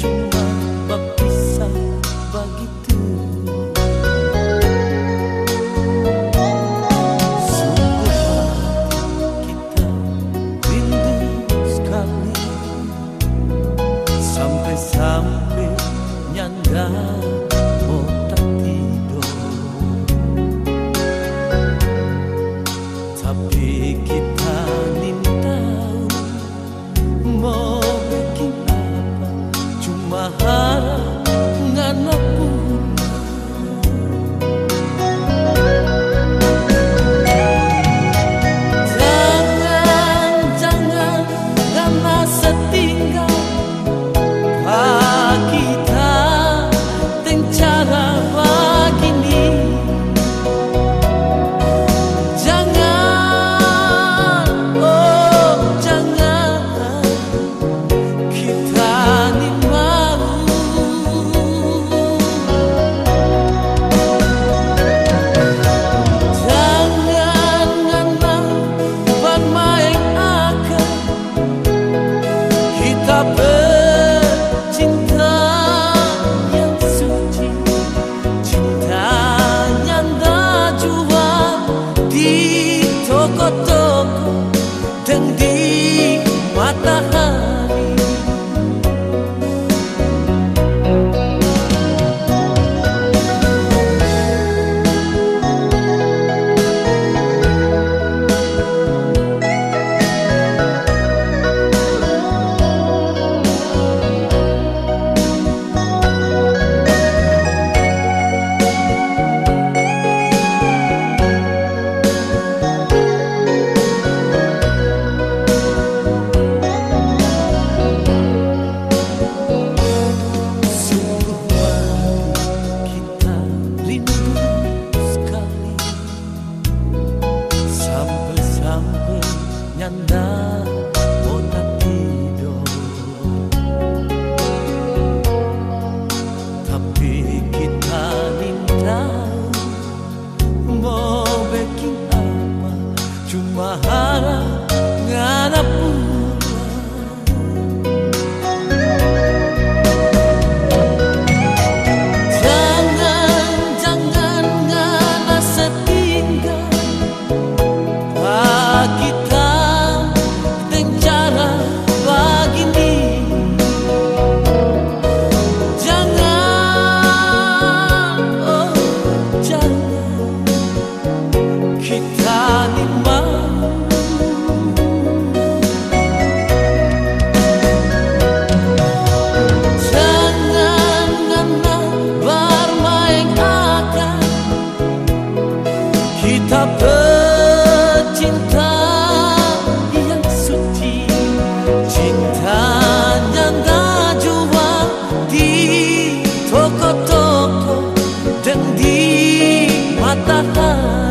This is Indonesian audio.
cuma berpisah begitu. Sungguh kita rindu sekali. Sampai-sampai para Ta